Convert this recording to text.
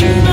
you